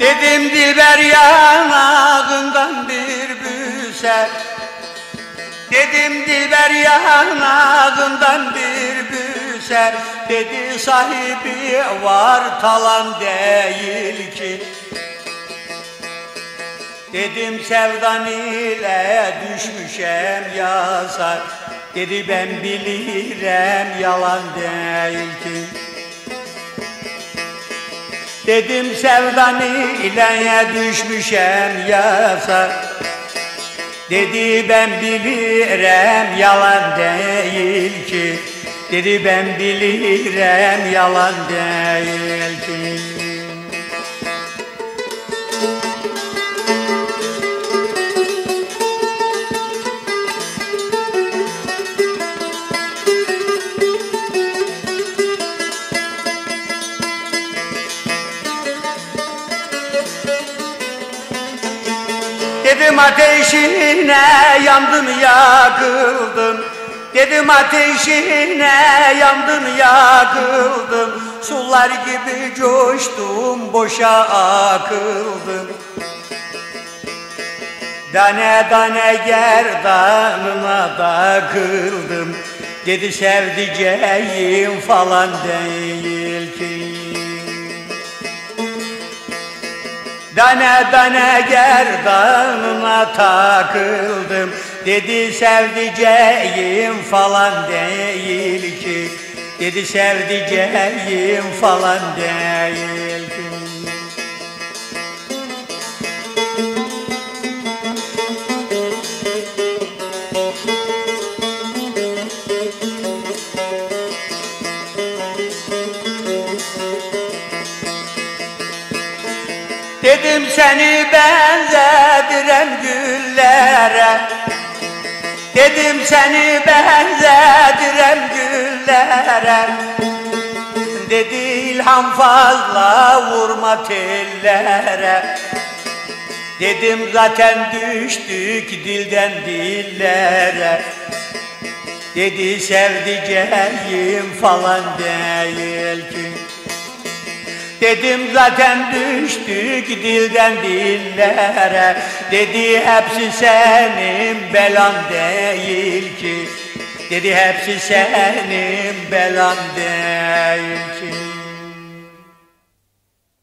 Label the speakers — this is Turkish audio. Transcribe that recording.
Speaker 1: Dedim Dilber yanağından bir büser Dedim Dilber yanağından bir büser Dedi sahibi var talan değil ki. Dedim sevdan ile düşmüşem yazar Dedi ben bilirim yalan değil ki. Dedim sevdan ile düşmüşem yazar Dedi ben bilirim yalan değil ki. Dedi ben bilirim yalan değil ki Dedim ateşine yandım yakıldım. Dedim ateşine yandım yakıldım. Sular gibi coştum boşa akıldım. Dane dane gerdanına takıldım Dedi sevdiceğim falan değil ki Dane dane gerdanına takıldım. Dedi sevdiceğim falan değil ki. Dedi sevdiceğim falan değil Dedim seni benzedirem güllere. Dedim seni benzedirem güllere. Dedi ilham fazla vurma tellere. Dedim zaten düştük dilden dillere. Dedi sevdiceğim falan değil ki Dedim zaten düştük dilden dillere. Dedi hepsi senin belan değil ki. Dedi hepsi senin belan değil ki